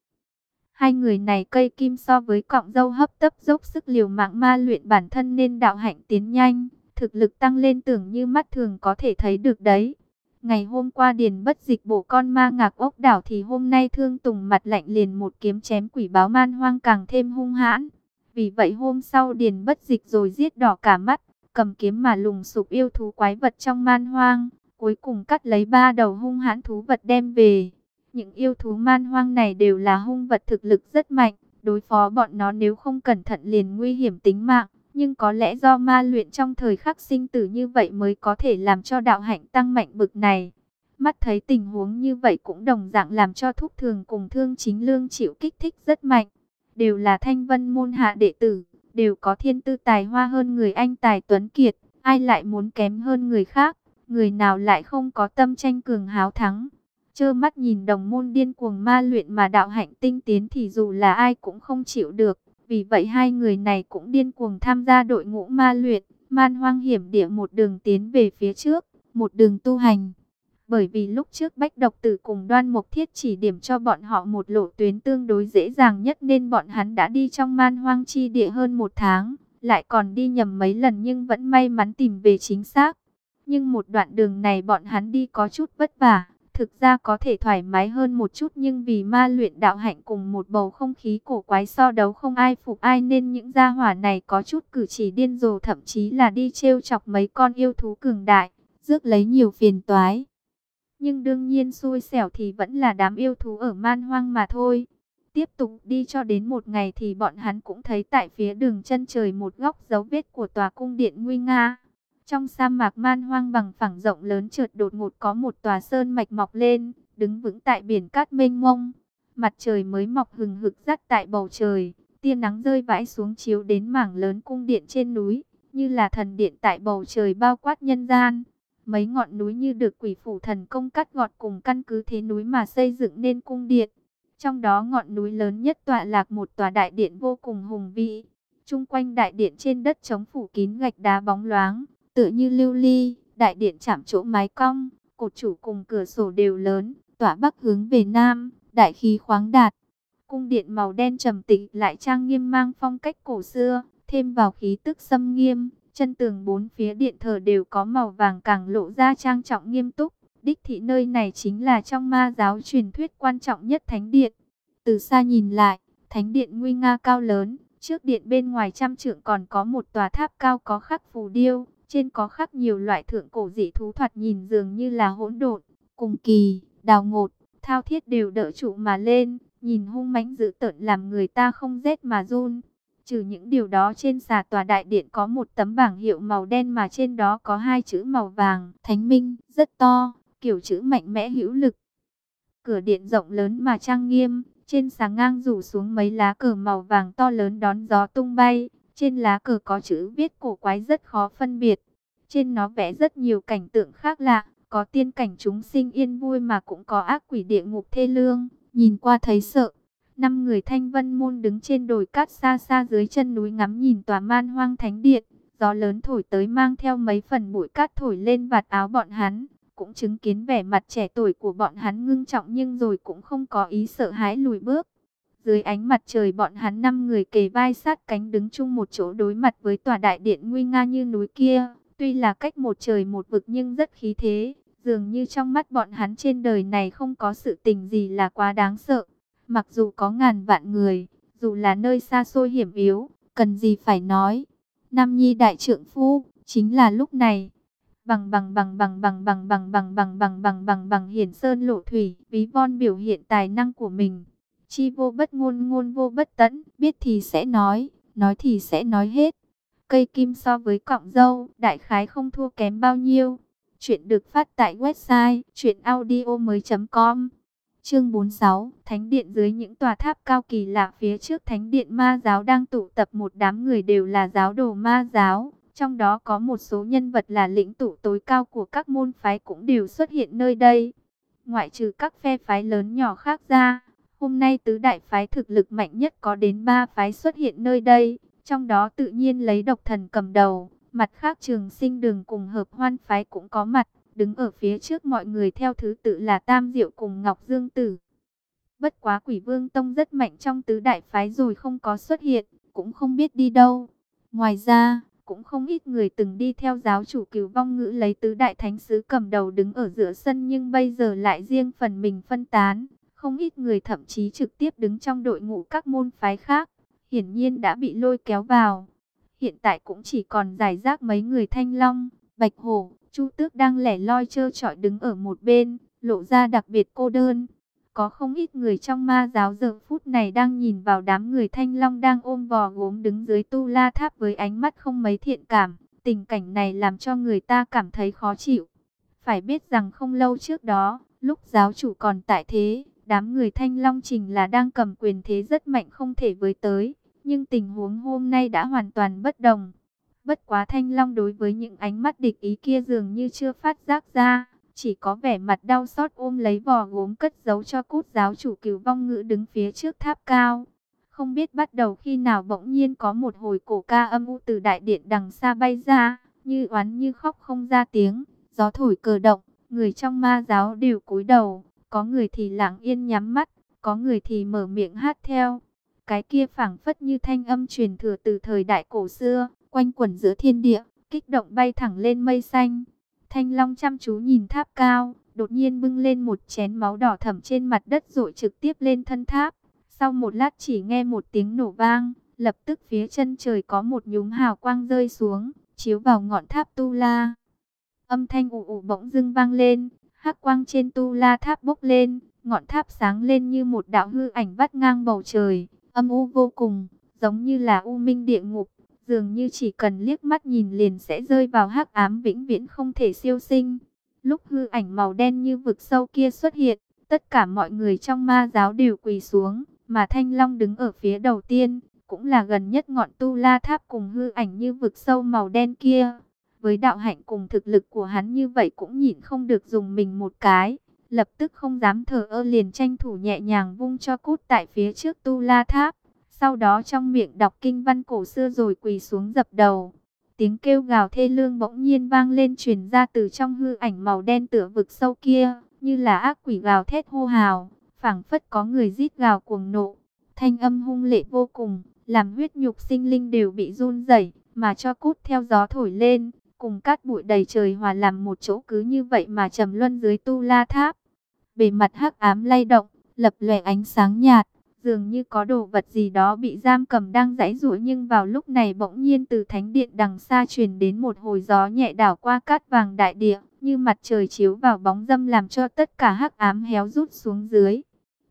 Hai người này cây kim so với cọng dâu hấp tấp dốc sức liều mạng ma luyện bản thân nên đạo hạnh tiến nhanh, thực lực tăng lên tưởng như mắt thường có thể thấy được đấy. Ngày hôm qua điền bất dịch bổ con ma ngạc ốc đảo thì hôm nay thương tùng mặt lạnh liền một kiếm chém quỷ báo man hoang càng thêm hung hãn. Vì vậy hôm sau điền bất dịch rồi giết đỏ cả mắt, cầm kiếm mà lùng sụp yêu thú quái vật trong man hoang. Cuối cùng cắt lấy ba đầu hung hãn thú vật đem về. Những yêu thú man hoang này đều là hung vật thực lực rất mạnh. Đối phó bọn nó nếu không cẩn thận liền nguy hiểm tính mạng. Nhưng có lẽ do ma luyện trong thời khắc sinh tử như vậy mới có thể làm cho đạo hạnh tăng mạnh bực này. Mắt thấy tình huống như vậy cũng đồng dạng làm cho thúc thường cùng thương chính lương chịu kích thích rất mạnh. Đều là thanh vân môn hạ đệ tử, đều có thiên tư tài hoa hơn người anh tài tuấn kiệt. Ai lại muốn kém hơn người khác, người nào lại không có tâm tranh cường háo thắng. Chơ mắt nhìn đồng môn điên cuồng ma luyện mà đạo hạnh tinh tiến thì dù là ai cũng không chịu được. Vì vậy hai người này cũng điên cuồng tham gia đội ngũ ma luyện, man hoang hiểm địa một đường tiến về phía trước, một đường tu hành. Bởi vì lúc trước Bách Độc Tử cùng Đoan mục Thiết chỉ điểm cho bọn họ một lộ tuyến tương đối dễ dàng nhất nên bọn hắn đã đi trong man hoang chi địa hơn một tháng, lại còn đi nhầm mấy lần nhưng vẫn may mắn tìm về chính xác. Nhưng một đoạn đường này bọn hắn đi có chút vất vả, thực ra có thể thoải mái hơn một chút nhưng vì ma luyện đạo hạnh cùng một bầu không khí cổ quái so đấu không ai phục ai nên những gia hỏa này có chút cử chỉ điên rồ thậm chí là đi trêu chọc mấy con yêu thú cường đại, rước lấy nhiều phiền toái. Nhưng đương nhiên xui xẻo thì vẫn là đám yêu thú ở man hoang mà thôi. Tiếp tục đi cho đến một ngày thì bọn hắn cũng thấy tại phía đường chân trời một góc dấu vết của tòa cung điện nguy nga. Trong sa mạc man hoang bằng phẳng rộng lớn trượt đột ngột có một tòa sơn mạch mọc lên, đứng vững tại biển cát mênh mông. Mặt trời mới mọc hừng hực rắt tại bầu trời, tia nắng rơi vãi xuống chiếu đến mảng lớn cung điện trên núi, như là thần điện tại bầu trời bao quát nhân gian. Mấy ngọn núi như được quỷ phủ thần công cắt gọt cùng căn cứ thế núi mà xây dựng nên cung điện. Trong đó ngọn núi lớn nhất tọa lạc một tòa đại điện vô cùng hùng vĩ. Trung quanh đại điện trên đất chống phủ kín gạch đá bóng loáng, tựa như lưu ly, đại điện chạm chỗ mái cong, cột chủ cùng cửa sổ đều lớn, tỏa bắc hướng về nam, đại khí khoáng đạt. Cung điện màu đen trầm tĩnh lại trang nghiêm mang phong cách cổ xưa, thêm vào khí tức xâm nghiêm, chân tường bốn phía điện thờ đều có màu vàng càng lộ ra trang trọng nghiêm túc. Đích thị nơi này chính là trong ma giáo truyền thuyết quan trọng nhất thánh điện. Từ xa nhìn lại, thánh điện nguy nga cao lớn, trước điện bên ngoài trăm trượng còn có một tòa tháp cao có khắc phù điêu, trên có khắc nhiều loại thượng cổ dị thú thoạt nhìn dường như là hỗn độn, cùng kỳ, đào ngột, thao thiết đều đỡ trụ mà lên, nhìn hung mãnh dữ tợn làm người ta không rét mà run. Trừ những điều đó trên xà tòa đại điện có một tấm bảng hiệu màu đen mà trên đó có hai chữ màu vàng, Thánh Minh, rất to, kiểu chữ mạnh mẽ hữu lực. Cửa điện rộng lớn mà trang nghiêm, trên sáng ngang rủ xuống mấy lá cờ màu vàng to lớn đón gió tung bay. Trên lá cờ có chữ viết cổ quái rất khó phân biệt. Trên nó vẽ rất nhiều cảnh tượng khác lạ, có tiên cảnh chúng sinh yên vui mà cũng có ác quỷ địa ngục thê lương, nhìn qua thấy sợ. Năm người thanh vân môn đứng trên đồi cát xa xa dưới chân núi ngắm nhìn tòa man hoang thánh điện. Gió lớn thổi tới mang theo mấy phần bụi cát thổi lên vạt áo bọn hắn. Cũng chứng kiến vẻ mặt trẻ tuổi của bọn hắn ngưng trọng nhưng rồi cũng không có ý sợ hãi lùi bước. Dưới ánh mặt trời bọn hắn năm người kề vai sát cánh đứng chung một chỗ đối mặt với tòa đại điện nguy nga như núi kia. Tuy là cách một trời một vực nhưng rất khí thế. Dường như trong mắt bọn hắn trên đời này không có sự tình gì là quá đáng sợ. Mặc dù có ngàn vạn người, dù là nơi xa xôi hiểm yếu, cần gì phải nói. Nam Nhi đại trượng phu, chính là lúc này. Bằng bằng bằng bằng bằng bằng bằng bằng bằng bằng bằng bằng bằng hiển sơn lộ thủy, ví von biểu hiện tài năng của mình. Chi vô bất ngôn ngôn vô bất tẫn, biết thì sẽ nói, nói thì sẽ nói hết. Cây kim so với cọng dâu, đại khái không thua kém bao nhiêu. Chuyện được phát tại website chuyenaudio.com Chương 46, Thánh điện dưới những tòa tháp cao kỳ lạ phía trước Thánh điện ma giáo đang tụ tập một đám người đều là giáo đồ ma giáo. Trong đó có một số nhân vật là lĩnh tụ tối cao của các môn phái cũng đều xuất hiện nơi đây. Ngoại trừ các phe phái lớn nhỏ khác ra, hôm nay tứ đại phái thực lực mạnh nhất có đến ba phái xuất hiện nơi đây. Trong đó tự nhiên lấy độc thần cầm đầu, mặt khác trường sinh đường cùng hợp hoan phái cũng có mặt. Đứng ở phía trước mọi người theo thứ tự là Tam Diệu cùng Ngọc Dương Tử. Bất quá quỷ vương tông rất mạnh trong tứ đại phái rồi không có xuất hiện, cũng không biết đi đâu. Ngoài ra, cũng không ít người từng đi theo giáo chủ cứu vong ngữ lấy tứ đại thánh sứ cầm đầu đứng ở giữa sân nhưng bây giờ lại riêng phần mình phân tán. Không ít người thậm chí trực tiếp đứng trong đội ngũ các môn phái khác, hiển nhiên đã bị lôi kéo vào. Hiện tại cũng chỉ còn giải rác mấy người thanh long, bạch hổ, chu tước đang lẻ loi trơ trọi đứng ở một bên, lộ ra đặc biệt cô đơn. Có không ít người trong ma giáo giờ phút này đang nhìn vào đám người thanh long đang ôm vò gốm đứng dưới tu la tháp với ánh mắt không mấy thiện cảm. Tình cảnh này làm cho người ta cảm thấy khó chịu. Phải biết rằng không lâu trước đó, lúc giáo chủ còn tại thế, đám người thanh long trình là đang cầm quyền thế rất mạnh không thể với tới. Nhưng tình huống hôm nay đã hoàn toàn bất đồng. Bất quá thanh long đối với những ánh mắt địch ý kia dường như chưa phát giác ra chỉ có vẻ mặt đau xót ôm lấy vò gốm cất giấu cho cút giáo chủ cửu vong ngữ đứng phía trước tháp cao. Không biết bắt đầu khi nào bỗng nhiên có một hồi cổ ca âm u từ đại điện đằng xa bay ra, như oán như khóc không ra tiếng, gió thổi cờ động, người trong ma giáo đều cúi đầu, có người thì lặng yên nhắm mắt, có người thì mở miệng hát theo. Cái kia phảng phất như thanh âm truyền thừa từ thời đại cổ xưa, quanh quẩn giữa thiên địa, kích động bay thẳng lên mây xanh. Thanh Long chăm chú nhìn tháp cao, đột nhiên bưng lên một chén máu đỏ thẫm trên mặt đất rồi trực tiếp lên thân tháp. Sau một lát chỉ nghe một tiếng nổ vang, lập tức phía chân trời có một nhúm hào quang rơi xuống, chiếu vào ngọn tháp Tu La. Âm thanh ủ ủ bỗng dưng vang lên, hắc quang trên Tu La tháp bốc lên, ngọn tháp sáng lên như một đạo hư ảnh vắt ngang bầu trời, âm u vô cùng, giống như là u minh địa ngục dường như chỉ cần liếc mắt nhìn liền sẽ rơi vào hắc ám vĩnh viễn không thể siêu sinh. Lúc hư ảnh màu đen như vực sâu kia xuất hiện, tất cả mọi người trong ma giáo đều quỳ xuống, mà Thanh Long đứng ở phía đầu tiên, cũng là gần nhất ngọn tu la tháp cùng hư ảnh như vực sâu màu đen kia. Với đạo hạnh cùng thực lực của hắn như vậy cũng nhịn không được dùng mình một cái, lập tức không dám thở ơ liền tranh thủ nhẹ nhàng vung cho cút tại phía trước tu la tháp. Sau đó trong miệng đọc kinh văn cổ xưa rồi quỳ xuống dập đầu. Tiếng kêu gào thê lương bỗng nhiên vang lên truyền ra từ trong hư ảnh màu đen tựa vực sâu kia, như là ác quỷ gào thét hô hào, phảng phất có người rít gào cuồng nộ. Thanh âm hung lệ vô cùng, làm huyết nhục sinh linh đều bị run rẩy, mà cho cút theo gió thổi lên, cùng cát bụi đầy trời hòa làm một chỗ cứ như vậy mà trầm luân dưới tu la tháp. Bề mặt hắc ám lay động, lập lòe ánh sáng nhạt, Dường như có đồ vật gì đó bị giam cầm đang giãy giụa nhưng vào lúc này bỗng nhiên từ thánh điện đằng xa truyền đến một hồi gió nhẹ đảo qua cát vàng đại địa, như mặt trời chiếu vào bóng dâm làm cho tất cả hắc ám héo rút xuống dưới.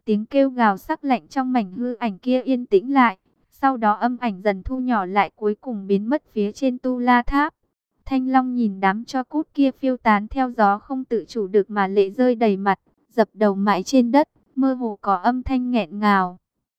Tiếng kêu gào sắc lạnh trong mảnh hư ảnh kia yên tĩnh lại, sau đó âm ảnh dần thu nhỏ lại cuối cùng biến mất phía trên tu la tháp. Thanh Long nhìn đám cho cút kia phiêu tán theo gió không tự chủ được mà lệ rơi đầy mặt, dập đầu mãi trên đất mơ hồ có âm thanh nghẹn ngào.